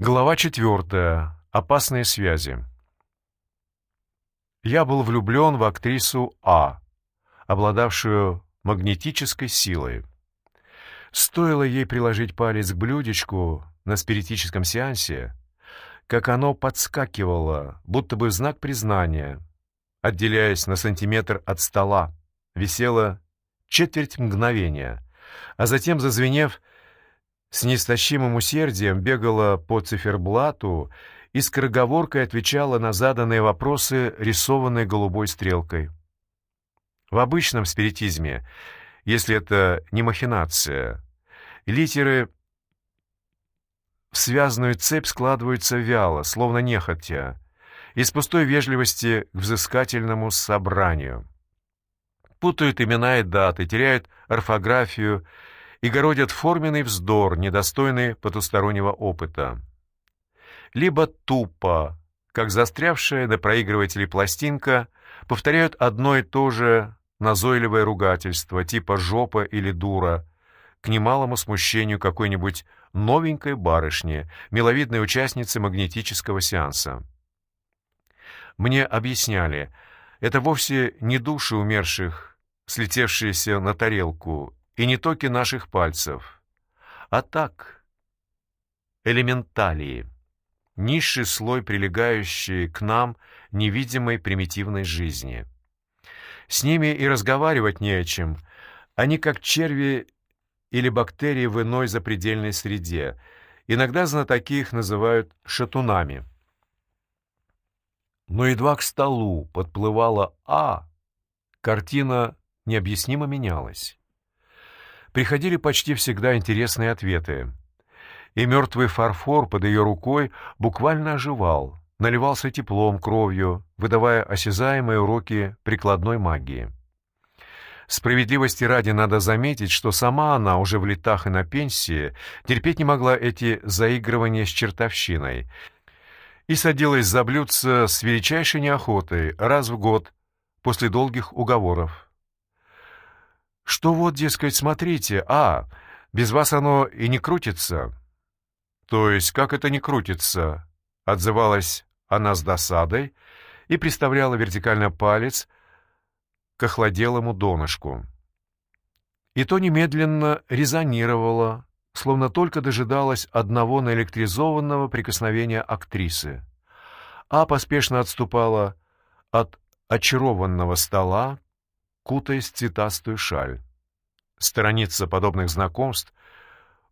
Глава четвертая. Опасные связи. Я был влюблен в актрису А, обладавшую магнетической силой. Стоило ей приложить палец к блюдечку на спиритическом сеансе, как оно подскакивало, будто бы в знак признания, отделяясь на сантиметр от стола, висело четверть мгновения, а затем, зазвенев, с неистощимым усердием бегала по циферблату и скороговоркой отвечала на заданные вопросы, рисованной голубой стрелкой. В обычном спиритизме, если это не махинация, литеры в связанную цепь складываются вяло, словно нехотя, из пустой вежливости к взыскательному собранию. Путают имена и даты, теряют орфографию и городят форменный вздор, недостойный потустороннего опыта. Либо тупо, как застрявшая на проигрывателе пластинка, повторяют одно и то же назойливое ругательство, типа «жопа» или «дура», к немалому смущению какой-нибудь новенькой барышни, миловидной участницы магнетического сеанса. Мне объясняли, это вовсе не души умерших, слетевшиеся на тарелку, и не токи наших пальцев, а так, элементалии, низший слой, прилегающий к нам невидимой примитивной жизни. С ними и разговаривать не о чем, они как черви или бактерии в иной запредельной среде, иногда знатоки их называют шатунами. Но едва к столу подплывала А, картина необъяснимо менялась приходили почти всегда интересные ответы. И мертвый фарфор под ее рукой буквально оживал, наливался теплом, кровью, выдавая осязаемые уроки прикладной магии. Справедливости ради надо заметить, что сама она, уже в летах и на пенсии, терпеть не могла эти заигрывания с чертовщиной и садилась за блюдце с величайшей неохотой раз в год после долгих уговоров что вот, дескать, смотрите, а, без вас оно и не крутится. То есть, как это не крутится? Отзывалась она с досадой и приставляла вертикально палец к охладелому донышку. И то немедленно резонировало, словно только дожидалась одного наэлектризованного прикосновения актрисы. А поспешно отступала от очарованного стола, кутаясь в цветастую шаль. Сторониться подобных знакомств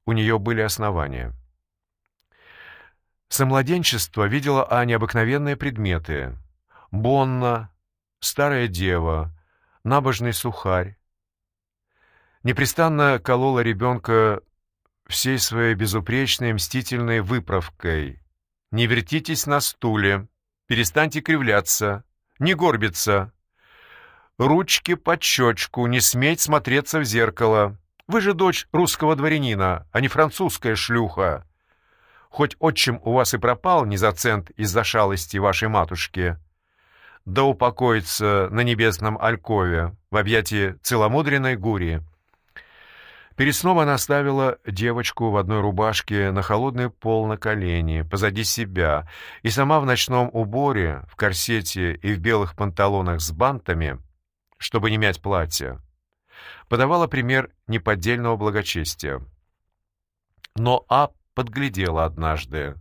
у нее были основания. Со младенчества видела Аня обыкновенные предметы. Бонна, старая дева, набожный сухарь. Непрестанно колола ребенка всей своей безупречной мстительной выправкой. «Не вертитесь на стуле, перестаньте кривляться, не горбиться, ручки под щечку, не сметь смотреться в зеркало. Вы же дочь русского дворянина, а не французская шлюха. Хоть отчим у вас и пропал не за цент из-за шалости вашей матушки, да упокоится на небесном алькове в объятии целомудренной гури. Перед сном она оставила девочку в одной рубашке на холодный пол на колени, позади себя, и сама в ночном уборе, в корсете и в белых панталонах с бантами чтобы не мять платье, подавала пример неподдельного благочестия. Но А подглядела однажды.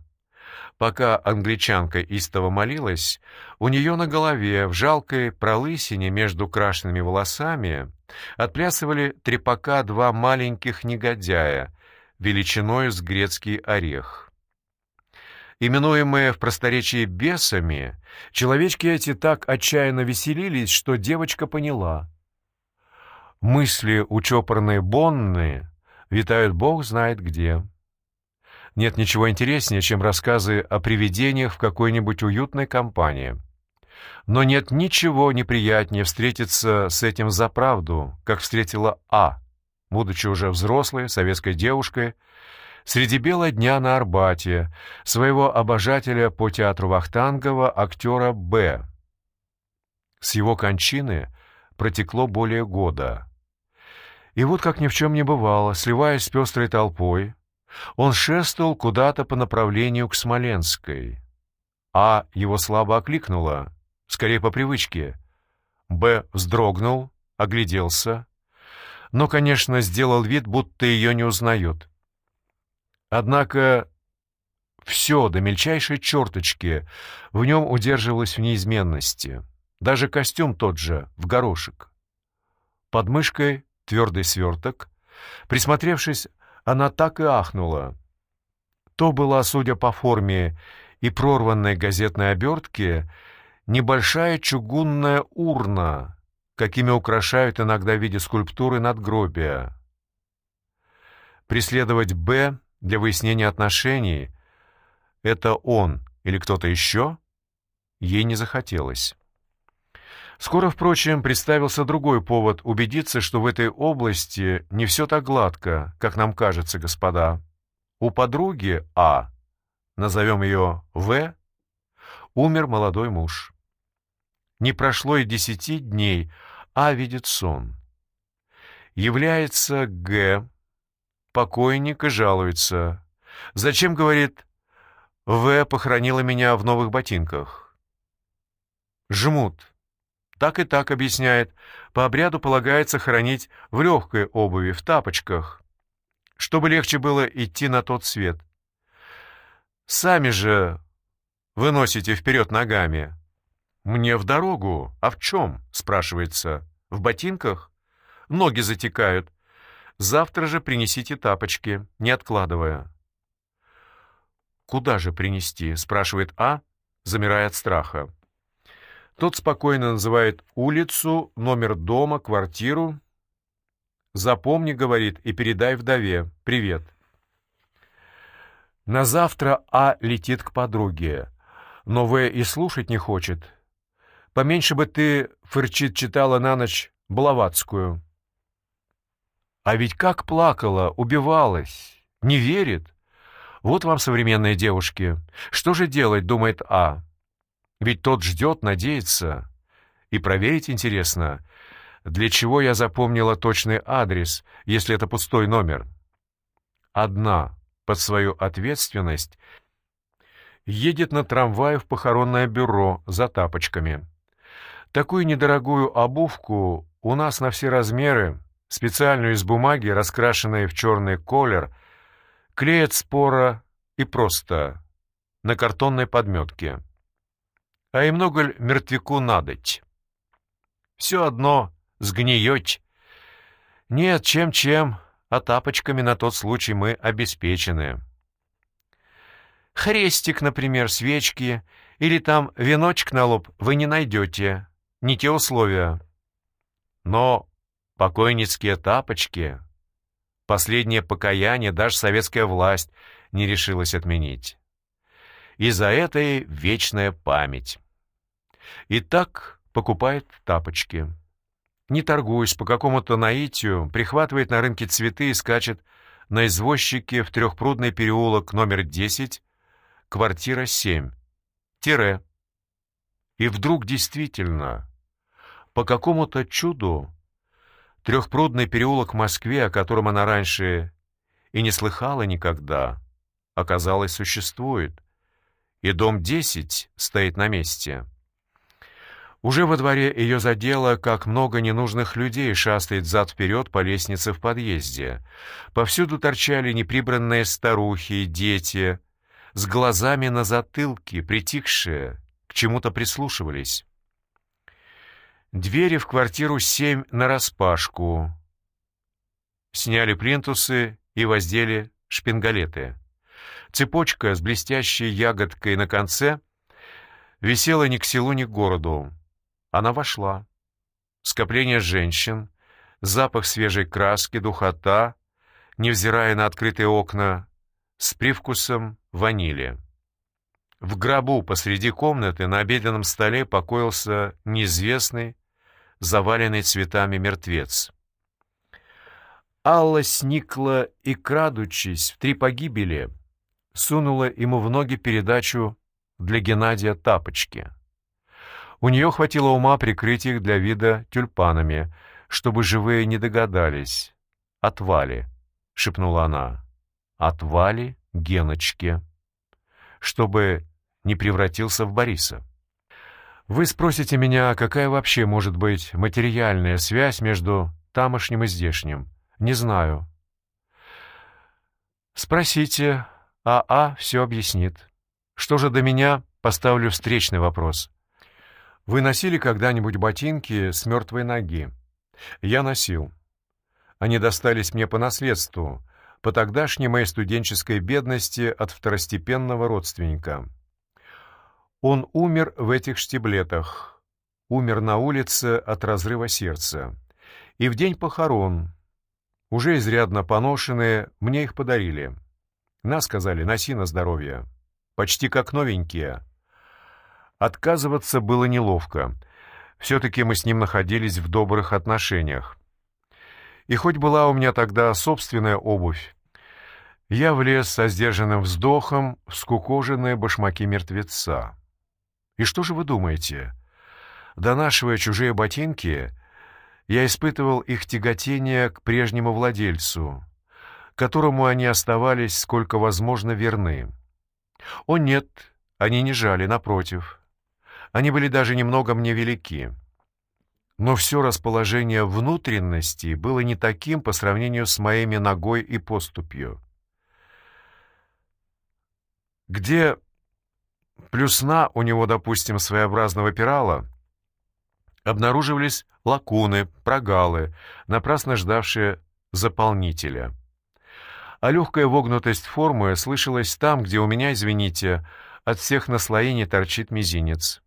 Пока англичанка истово молилась, у нее на голове, в жалкой пролысине между крашенными волосами, отплясывали трепака два маленьких негодяя, величиной с грецкий орех. Именуемые в просторечии бесами, человечки эти так отчаянно веселились, что девочка поняла. Мысли у чопорной Бонны витают бог знает где. Нет ничего интереснее, чем рассказы о привидениях в какой-нибудь уютной компании. Но нет ничего неприятнее встретиться с этим за правду, как встретила А, будучи уже взрослой советской девушкой, среди бела дня на Арбате своего обожателя по театру Вахтангова актера Б. С его кончины протекло более года. И вот, как ни в чем не бывало, сливаясь с пестрой толпой, Он шествовал куда-то по направлению к Смоленской. А его слабо окликнуло, скорее по привычке. Б вздрогнул, огляделся, но, конечно, сделал вид, будто ее не узнает. Однако все до мельчайшей черточки в нем удерживалось в неизменности. Даже костюм тот же, в горошек. Под мышкой твердый сверток. Присмотревшись, она так и ахнула. То была, судя по форме и прорванной газетной обертке, небольшая чугунная урна, какими украшают иногда в виде скульптуры надгробия. Преследовать «Б» для выяснения отношений — это он или кто-то еще — ей не захотелось. Скоро, впрочем, представился другой повод убедиться, что в этой области не все так гладко, как нам кажется, господа. У подруги А, назовем ее В, умер молодой муж. Не прошло и десяти дней, А видит сон. Является Г, покойник и жалуется. Зачем, говорит, В похоронила меня в новых ботинках? Жмут. Так и так объясняет. По обряду полагается хоронить в легкой обуви, в тапочках, чтобы легче было идти на тот свет. Сами же выносите вперед ногами. «Мне в дорогу. А в чем?» — спрашивается. «В ботинках?» «Ноги затекают. Завтра же принесите тапочки, не откладывая». «Куда же принести?» — спрашивает А, замирая от страха. Тот спокойно называет улицу, номер дома, квартиру. «Запомни», — говорит, — «и передай вдове. Привет». На завтра А летит к подруге, но В и слушать не хочет. Поменьше бы ты, фырчит, читала на ночь Блаватскую. А ведь как плакала, убивалась, не верит. Вот вам современные девушки. Что же делать, думает А. Ведь тот ждет, надеется. И проверить интересно, для чего я запомнила точный адрес, если это пустой номер. Одна, под свою ответственность, едет на трамвае в похоронное бюро за тапочками. Такую недорогую обувку у нас на все размеры, специальную из бумаги, раскрашенной в черный колер, клеят спора и просто на картонной подметке а и много ль мертвяку надоть? Все одно сгниете. Нет, чем-чем, а тапочками на тот случай мы обеспечены. Хрестик, например, свечки или там веночек на лоб вы не найдете. Не те условия. Но покойницкие тапочки, последнее покаяние даже советская власть не решилась отменить. И за это и вечная память. И так покупает тапочки. Не торгуясь, по какому-то наитию, прихватывает на рынке цветы и скачет на извозчике в трехпрудный переулок номер 10, квартира 7, тире. И вдруг действительно, по какому-то чуду, трехпрудный переулок в Москве, о котором она раньше и не слыхала никогда, оказалось, существует, и дом 10 стоит на месте. Уже во дворе ее задело, как много ненужных людей шастает зад-вперед по лестнице в подъезде. Повсюду торчали неприбранные старухи дети, с глазами на затылке, притихшие, к чему-то прислушивались. Двери в квартиру семь нараспашку. Сняли плинтусы и воздели шпингалеты. Цепочка с блестящей ягодкой на конце висела ни к селу, ни к городу. Она вошла. Скопление женщин, запах свежей краски, духота, невзирая на открытые окна, с привкусом ванили. В гробу посреди комнаты на обеденном столе покоился неизвестный, заваленный цветами мертвец. Алла сникла и, крадучись в три погибели, сунула ему в ноги передачу для Геннадия тапочки. У нее хватило ума прикрыть их для вида тюльпанами, чтобы живые не догадались. «Отвали», — шепнула она. от Вали Геночке, чтобы не превратился в Бориса. Вы спросите меня, какая вообще может быть материальная связь между тамошним и здешним? Не знаю. Спросите, а А все объяснит. Что же до меня, поставлю встречный вопрос. Вы носили когда-нибудь ботинки с мертвой ноги? Я носил. Они достались мне по наследству, по тогдашней моей студенческой бедности от второстепенного родственника. Он умер в этих штиблетах, умер на улице от разрыва сердца. И в день похорон, уже изрядно поношенные, мне их подарили. На, сказали, носи на здоровье. Почти как новенькие. Отказываться было неловко. Все-таки мы с ним находились в добрых отношениях. И хоть была у меня тогда собственная обувь, я влез со сдержанным вздохом в скукоженные башмаки мертвеца. И что же вы думаете? Донашивая чужие ботинки, я испытывал их тяготение к прежнему владельцу, которому они оставались сколько возможно верны. О нет, они не жали, напротив. Они были даже немного мне велики. Но все расположение внутренности было не таким по сравнению с моими ногой и поступью. Где плюсна у него, допустим, своеобразно выпирала, обнаруживались лакуны, прогалы, напрасно ждавшие заполнителя. А легкая вогнутость формы слышалась там, где у меня, извините, от всех наслоений торчит мизинец.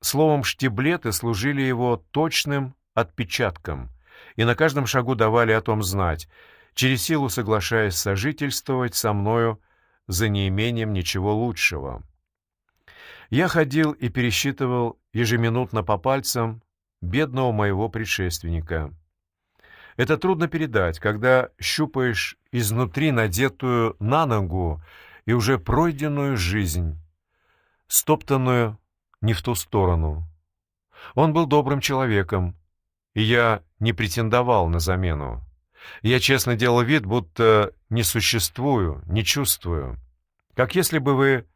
Словом, штиблеты служили его точным отпечатком и на каждом шагу давали о том знать, через силу соглашаясь сожительствовать со мною за неимением ничего лучшего. Я ходил и пересчитывал ежеминутно по пальцам бедного моего предшественника. Это трудно передать, когда щупаешь изнутри надетую на ногу и уже пройденную жизнь, стоптанную не в ту сторону. Он был добрым человеком, и я не претендовал на замену. Я честно делал вид, будто не существую, не чувствую. Как если бы вы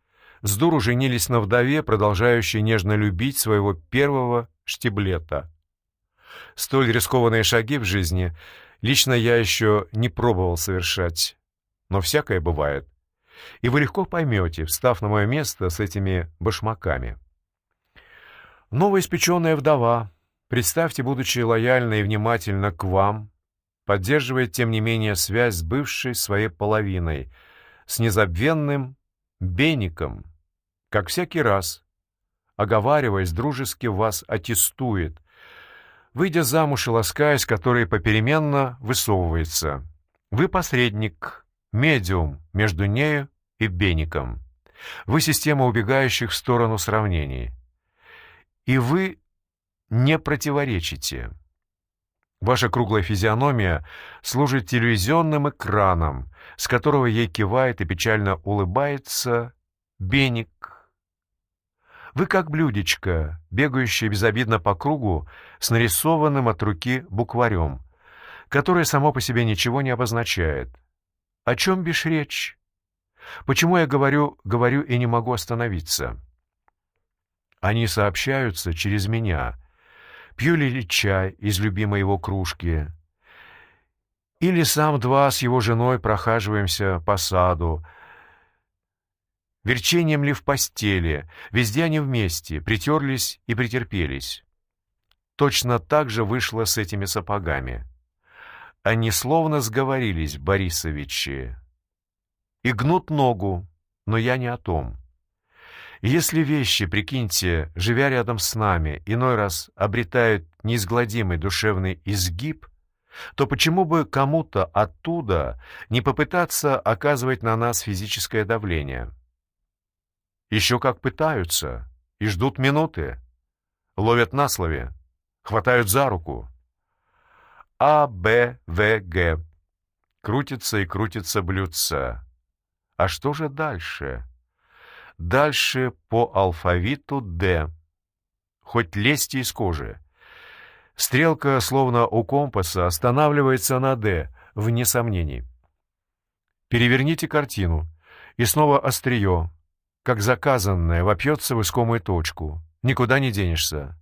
с дуру женились на вдове, продолжающей нежно любить своего первого штиблета. Столь рискованные шаги в жизни лично я еще не пробовал совершать, но всякое бывает. И вы легко поймете, встав на мое место с этими башмаками. Новоиспеченная вдова, представьте, будучи лояльна и внимательна к вам, поддерживает, тем не менее, связь с бывшей своей половиной, с незабвенным Беником, как всякий раз, оговариваясь, дружески вас аттестует, выйдя замуж и ласкаясь, который попеременно высовывается. Вы посредник, медиум между нею и Беником. Вы система убегающих в сторону сравнений. И вы не противоречите. Ваша круглая физиономия служит телевизионным экраном, с которого ей кивает и печально улыбается Беник, вы как блюдечко, бегающее безобидно по кругу с нарисованным от руки букварем, которое само по себе ничего не обозначает. О чем бишь речь? Почему я говорю, говорю и не могу остановиться? Они сообщаются через меня. Пью ли чай из любимой его кружки? Или сам два с его женой прохаживаемся по саду, Верчением ли в постели, везде они вместе, притерлись и претерпелись. Точно так же вышло с этими сапогами. Они словно сговорились, Борисовичи. И гнут ногу, но я не о том. Если вещи, прикиньте, живя рядом с нами, иной раз обретают неизгладимый душевный изгиб, то почему бы кому-то оттуда не попытаться оказывать на нас физическое давление? Еще как пытаются и ждут минуты. Ловят на слове, хватают за руку. А, Б, В, Г. Крутится и крутится блюдце. А что же дальше? Дальше по алфавиту Д. Хоть лезьте из кожи. Стрелка, словно у компаса, останавливается на «Д», вне сомнений. Переверните картину, и снова острие, как заказанное, вопьется в искомую точку. Никуда не денешься.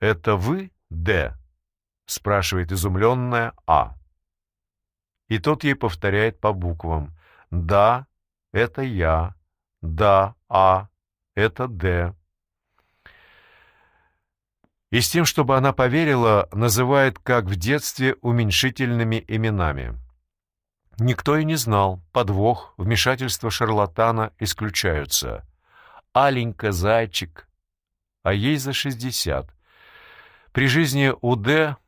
«Это вы, Д?» — спрашивает изумленная А. И тот ей повторяет по буквам. «Да, это я. Да, А, это Д». И с тем, чтобы она поверила, называет, как в детстве, уменьшительными именами. Никто и не знал, подвох, вмешательство шарлатана исключаются. Аленька, зайчик, а ей за шестьдесят. При жизни у Д,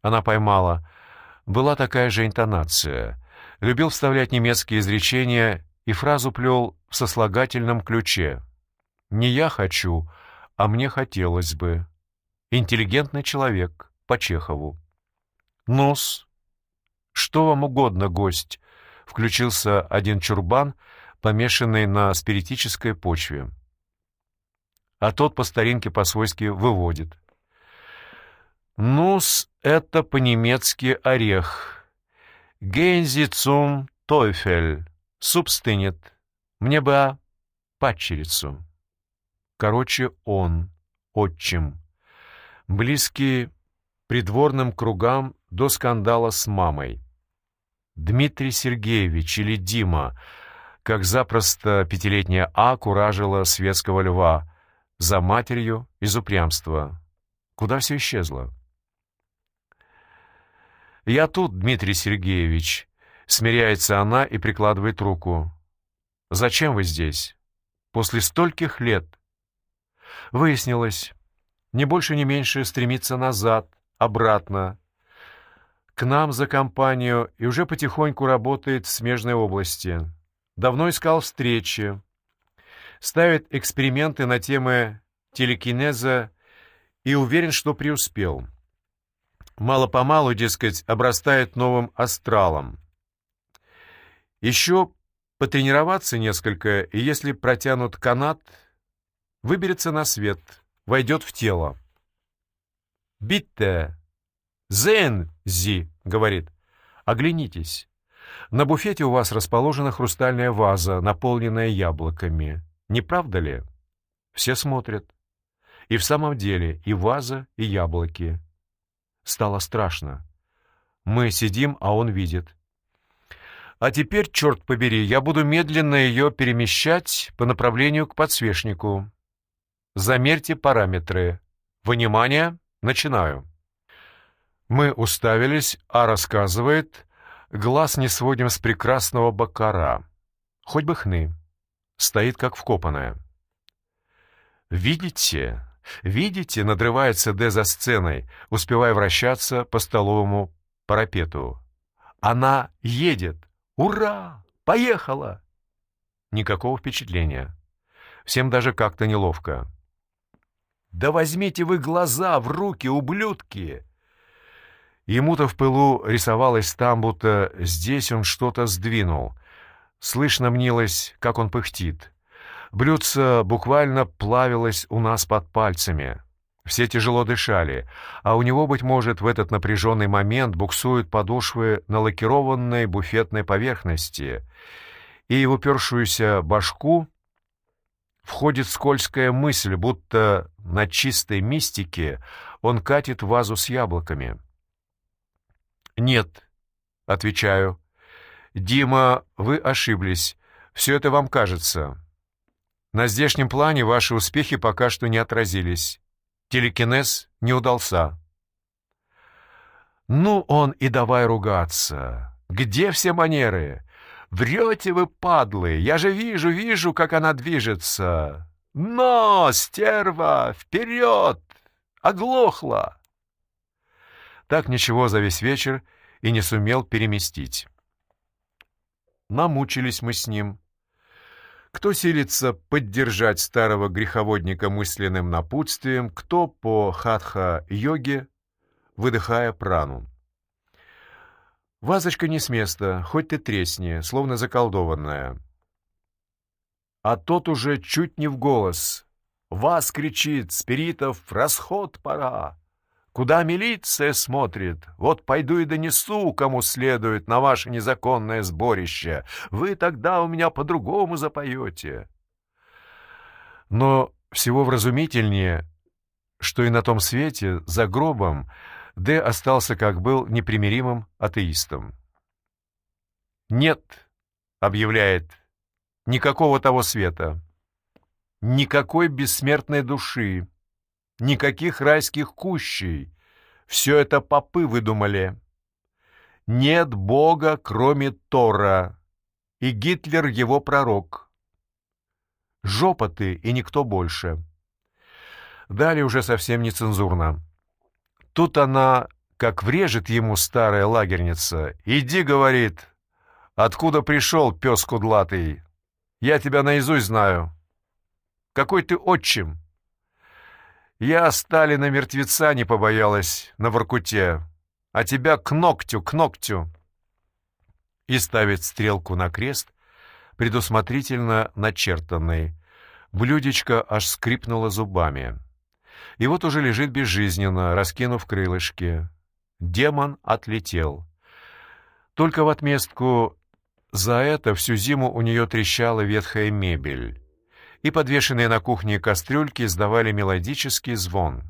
она поймала, была такая же интонация. Любил вставлять немецкие изречения и фразу плел в сослагательном ключе. «Не я хочу, а мне хотелось бы». Интеллигентный человек, по Чехову. «Нос, что вам угодно, гость?» — включился один чурбан, помешанный на спиритической почве. А тот по старинке по-свойски выводит. «Нус, это по-немецки орех. Гензи цум тойфель. Суп стынет. Мне бы падчерицу». Короче, он, отчим близкий придворным кругам до скандала с мамой. Дмитрий Сергеевич или Дима, как запросто пятилетняя А куражила светского льва, за матерью из упрямства. Куда все исчезло? «Я тут, Дмитрий Сергеевич», — смиряется она и прикладывает руку. «Зачем вы здесь? После стольких лет?» Выяснилось, не больше, не меньше стремится назад, обратно, к нам за компанию и уже потихоньку работает в смежной области. Давно искал встречи, ставит эксперименты на темы телекинеза и уверен, что преуспел. Мало-помалу, дескать, обрастает новым астралом. Еще потренироваться несколько, и если протянут канат, выберется на свет — войдет в тело. «Битте! Зен зи!» — говорит. «Оглянитесь. На буфете у вас расположена хрустальная ваза, наполненная яблоками. Не правда ли?» Все смотрят. И в самом деле и ваза, и яблоки. Стало страшно. Мы сидим, а он видит. А теперь, черт побери, я буду медленно ее перемещать по направлению к подсвечнику. Замерьте параметры. Внимание, начинаю. Мы уставились, а рассказывает, глаз не сводим с прекрасного бакара. Хоть бы хны. Стоит как вкопанная. «Видите? Видите?» — надрывается Д за сценой, успевая вращаться по столовому парапету. «Она едет! Ура! Поехала!» Никакого впечатления. Всем даже как-то неловко. Да возьмите вы глаза в руки, ублюдки!» Ему-то в пылу рисовалось там, будто здесь он что-то сдвинул. Слышно мнилось, как он пыхтит. Блюдце буквально плавилось у нас под пальцами. Все тяжело дышали, а у него, быть может, в этот напряженный момент буксуют подошвы на лакированной буфетной поверхности, и в упершуюся башку входит скользкая мысль, будто на чистой мистике он катит вазу с яблоками. «Нет», — отвечаю. «Дима, вы ошиблись. Все это вам кажется. На здешнем плане ваши успехи пока что не отразились. Телекинез не удался». «Ну, он и давай ругаться. Где все манеры? Врете вы, падлы! Я же вижу, вижу, как она движется! Но, стерва, вперед! Оглохла!» Так ничего за весь вечер и не сумел переместить. Намучились мы с ним. Кто силится поддержать старого греховодника мысленным напутствием, кто по хатха-йоге, выдыхая прану. Вазочка не с места, хоть ты тресни, словно заколдованная. А тот уже чуть не в голос. «Вас!» — кричит, «Спиритов, расход пора!» Куда милиция смотрит? Вот пойду и донесу, кому следует, на ваше незаконное сборище. Вы тогда у меня по-другому запоете. Но всего вразумительнее, что и на том свете, за гробом, Д остался, как был, непримиримым атеистом. «Нет», — объявляет, — «никакого того света, никакой бессмертной души, никаких райских кущей. Все это попы выдумали. Нет Бога, кроме Тора, и Гитлер его пророк. Жопа ты и никто больше». Далее уже совсем нецензурно. Тут она, как врежет ему старая лагерница. «Иди, — говорит, — откуда пришел, пес кудлатый? Я тебя наизусть знаю. Какой ты отчим?» «Я Сталина мертвеца не побоялась на Воркуте, а тебя к ногтю, к ногтю!» И ставит стрелку на крест, предусмотрительно начертанный. Блюдечко аж скрипнуло зубами. И вот уже лежит безжизненно, раскинув крылышки. Демон отлетел. Только в отместку за это всю зиму у нее трещала ветхая мебель, и подвешенные на кухне кастрюльки издавали мелодический звон.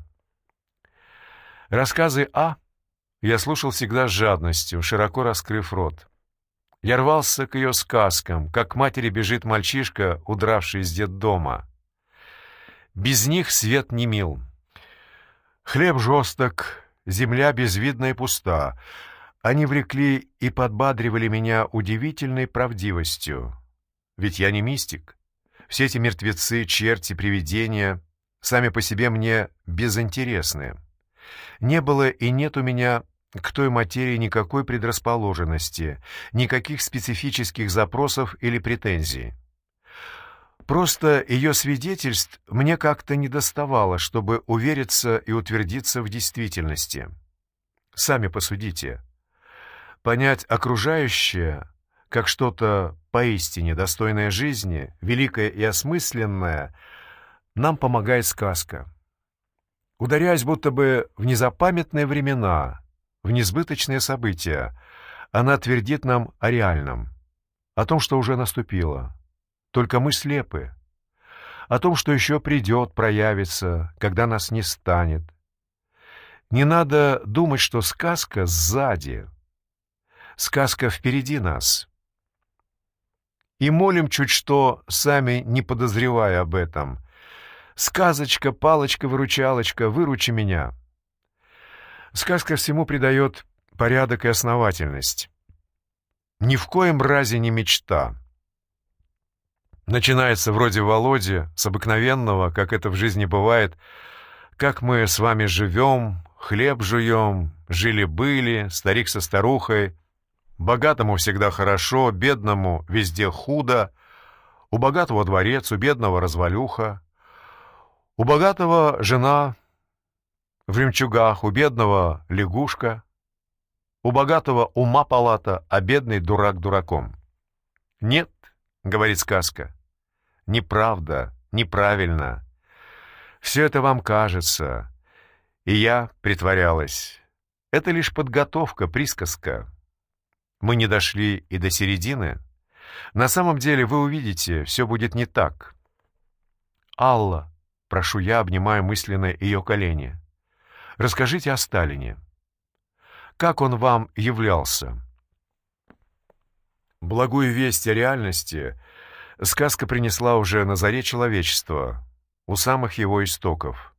Рассказы А я слушал всегда с жадностью, широко раскрыв рот. Я рвался к ее сказкам, как к матери бежит мальчишка, удравший из детдома. Без них свет не мил. Хлеб жесток, земля безвидна и пуста. Они влекли и подбадривали меня удивительной правдивостью. Ведь я не мистик. Все эти мертвецы, черти, привидения сами по себе мне безинтересны. Не было и нет у меня к той материи никакой предрасположенности, никаких специфических запросов или претензий. Просто ее свидетельств мне как-то не доставало, чтобы увериться и утвердиться в действительности. Сами посудите. Понять окружающее как что-то поистине достойное жизни, великое и осмысленное, нам помогает сказка. Ударяясь будто бы в незапамятные времена, в несбыточные события, она твердит нам о реальном, о том, что уже наступило, только мы слепы. О том, что еще придет, проявится, когда нас не станет. Не надо думать, что сказка сзади. Сказка впереди нас. И молим чуть что, сами не подозревая об этом. «Сказочка, палочка-выручалочка, выручи меня!» Сказка всему придает порядок и основательность. Ни в коем разе не мечта. Начинается вроде Володи, с обыкновенного, как это в жизни бывает, как мы с вами живем, хлеб жуем, жили-были, старик со старухой. Богатому всегда хорошо, бедному везде худо. У богатого дворец, у бедного развалюха. У богатого жена в ремчугах, у бедного лягушка. У богатого ума палата, а бедный дурак дураком. Нет, — говорит сказка. «Неправда, неправильно. Все это вам кажется. И я притворялась. Это лишь подготовка, присказка. Мы не дошли и до середины. На самом деле, вы увидите, все будет не так. Алла, прошу я, обнимая мысленно ее колени, расскажите о Сталине. Как он вам являлся?» Благую весть о реальности сказка принесла уже на заре человечества, у самых его истоков.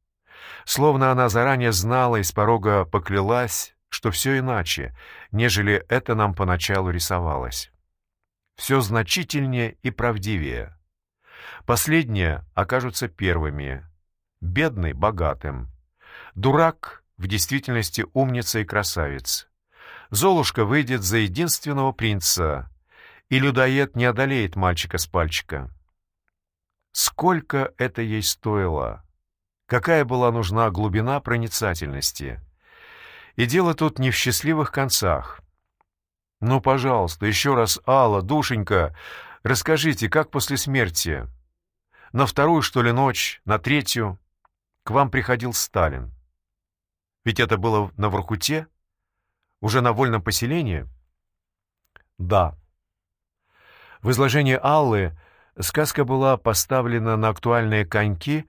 Словно она заранее знала и с порога поклялась, что все иначе, нежели это нам поначалу рисовалось. Все значительнее и правдивее. Последние окажутся первыми. Бедный — богатым. Дурак — в действительности умница и красавец. Золушка выйдет за единственного принца, и людоед не одолеет мальчика с пальчика. Сколько это ей стоило? Какая была нужна глубина проницательности? И дело тут не в счастливых концах. Ну, пожалуйста, еще раз, Алла, душенька, расскажите, как после смерти? На вторую, что ли, ночь, на третью к вам приходил Сталин. Ведь это было на Воркуте, уже на вольном поселении? Да. В изложении Аллы сказка была поставлена на актуальные коньки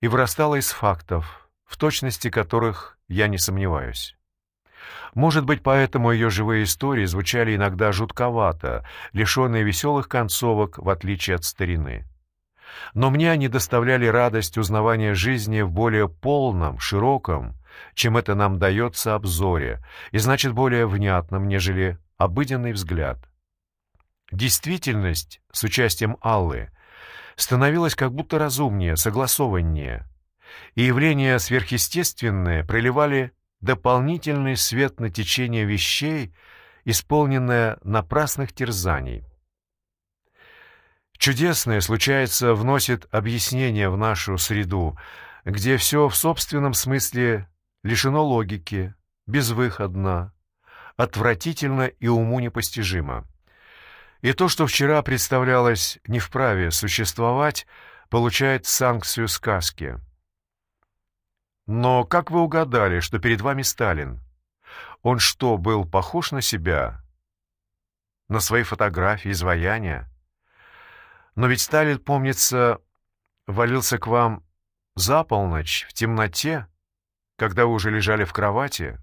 и вырастала из фактов, в точности которых я не сомневаюсь. Может быть, поэтому ее живые истории звучали иногда жутковато, лишенные веселых концовок, в отличие от старины. Но мне они доставляли радость узнавания жизни в более полном, широком, чем это нам дается обзоре, и значит более внятном, нежели обыденный взгляд. Действительность с участием Аллы становилась как будто разумнее, согласованнее, и явления сверхъестественные проливали дополнительный свет на течение вещей, исполненное напрасных терзаний. Чудесное, случается, вносит объяснение в нашу среду, где все в собственном смысле лишено логики, безвыходно, отвратительно и уму непостижимо. И то, что вчера представлялось не вправе существовать, получает санкцию сказки. Но как вы угадали, что перед вами Сталин? Он что, был похож на себя? На свои фотографии, изваяния? Но ведь Сталин, помнится, валился к вам за полночь, в темноте, когда вы уже лежали в кровати.